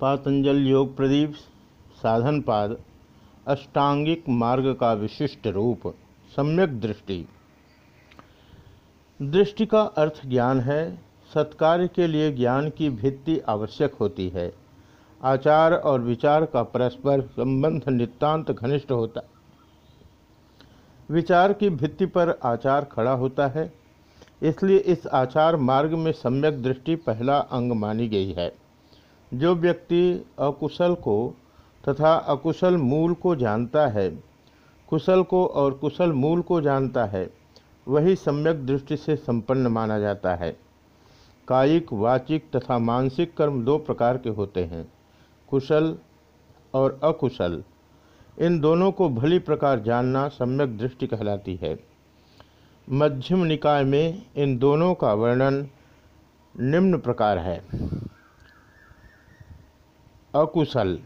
पातंजल योग प्रदीप, साधन पाद, अष्टांगिक मार्ग का विशिष्ट रूप, सम्यक दृष्टि। दृष्टि का अर्थ ज्ञान है, सत्कार्य के लिए ज्ञान की भित्ति आवश्यक होती है। आचार और विचार का परस्पर संबंध नितांत घनिष्ठ होता विचार की भित्ति पर आचार खड़ा होता है, इसलिए इस आचार मार्ग में सम्यक दृष्टि पहला अंग मानी गई है। जो व्यक्ति अकुशल को तथा अकुशल मूल को जानता है, कुशल को और कुशल मूल को जानता है, वही सम्यक दृष्टि से संपन्न माना जाता है। कायिक, वाचिक तथा मानसिक कर्म दो प्रकार के होते हैं, कुशल और अकुशल। इन दोनों को भली प्रकार जानना सम्यक दृष्टि कहलाती है। मध्यम निकाय में इन दोनों का वर्णन निम्न प्रकार है। अकुशल।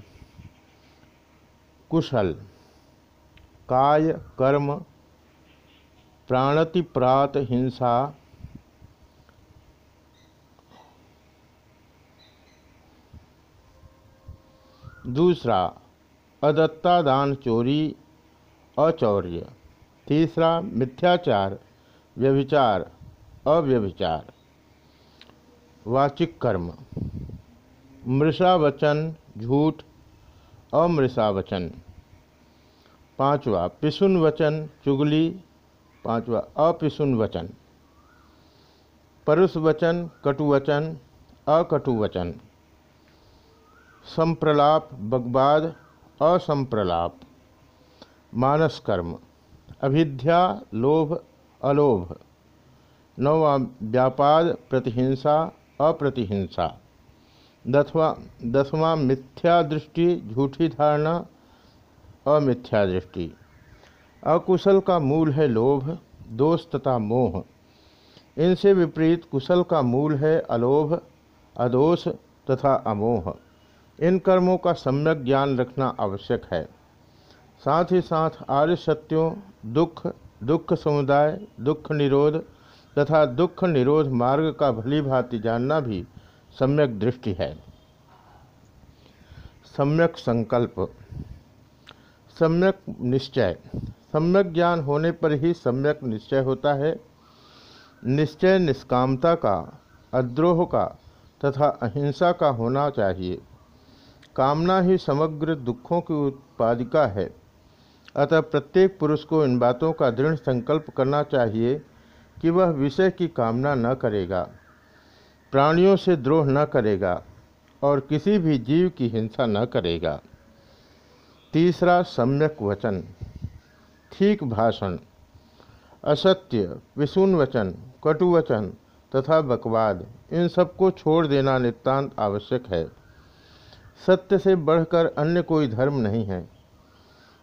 कुशल। काय कर्म? प्राणतिप्रात हिंसा। दूसरा अदत्ता दान चोरी, अचौर्य। तीसरा, मिथ्याचार, व्यभिचार, अव्यभिचार। वाचिक कर्म। मृषा वचन झूठ, अमृषा वचन। पांचवा, पिसुन वचन, चुगली। पांचवा, अपिसुन वचन। परुष वचन कटुवचन अकटुवचन संप्रलाप, बगबाद, असंप्रलाप। मानस कर्म अभिध्या, लोभ, अलोभ। नौवा व्यापाद, प्रतिहिंसा, अप्रतिहिंसा। दसवा, दसवां मिथ्या दृष्टि, झूठी धारणा, अमिथ्या दृष्टि। अकुशल का मूल है लोभ, दोष तथा मोह। इनसे विपरीत कुशल का मूल है अलोभ, अदोष तथा अमोह। इन कर्मों का सम्यक ज्ञान रखना आवश्यक है। साथ ही साथ आर्य सत्यों, दुख दुख समुदाय, दुख निरोध तथा दुख निरोध मार्ग का भली भांति जानना भी सम्यक दृष्टि है। सम्यक संकल्प, सम्यक निश्चय। सम्यक ज्ञान होने पर ही सम्यक निश्चय होता है। निश्चय निष्कामता का, अद्रोह का तथा अहिंसा का होना चाहिए। कामना ही समग्र दुखों की उत्पादिका है। अतः प्रत्येक पुरुष को इन बातों का दृढ़ संकल्प करना चाहिए कि वह विषय की कामना न करेगा। प्राणियों से द्रोह न करेगा और किसी भी जीव की हिंसा न करेगा। तीसरा सम्यक वचन, ठीक भाषण, असत्य विशून वचन, कटु वचन तथा बकवाद, इन सबको छोड़ देना नितांत आवश्यक है। सत्य से बढ़कर अन्य कोई धर्म नहीं है।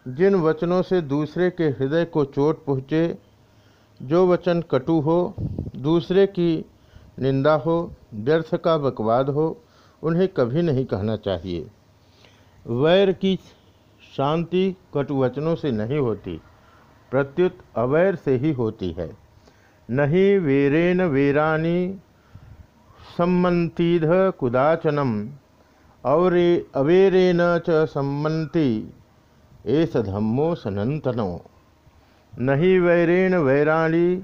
जिन वचनों से दूसरे के हृदय को चोट पहुँचे, जो वचन कटु हो, दूसरे की निंदा हो, व्यर्थ का बकवाद हो, उन्हें कभी नहीं कहना चाहिए। वैर की शांति कटुवचनों से नहीं होती, प्रत्युत अवैर से ही होती है। नहीं वीरेन वीरानी सम्मतीध कुदाचनम और अवेरेन च सम्मति एस धम्मो सनंतनो नहीं वैरेण वैराणी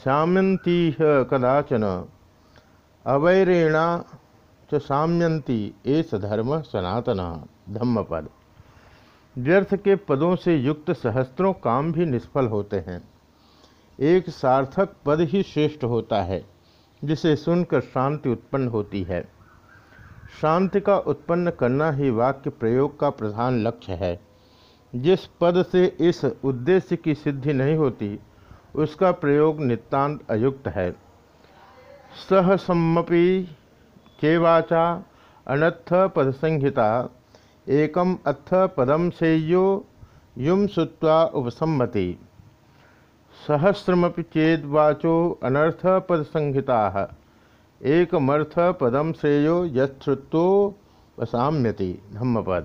साम्यंती कदाचन। अवैरेणा च साम्यंती एस धर्म सनातन, धम्मपद। व्यर्थ के पदों से युक्त सहस्त्रों काम भी निष्फल होते हैं। एक सार्थक पद ही श्रेष्ठ होता है, जिसे सुनकर शांति उत्पन्न होती है। शांति का उत्पन्न करना ही वाक्य प्रयोग का प्रधान लक्ष्य है। जिस पद से इस उद्देश्य की सिद्धि नहीं होती उसका प्रयोग नितांत अयुक्त है। सहसम्मपि केवाचा अनत्थ पद संहिता एकम अथ पदम सेयो युम सुत्वा उपसम्मति सहस्रमपि चेद्वाचो अनर्थ पद संहिता एकमर्थ पदम श्रेयो यश्रुत्वसाम्यति धम्मपद।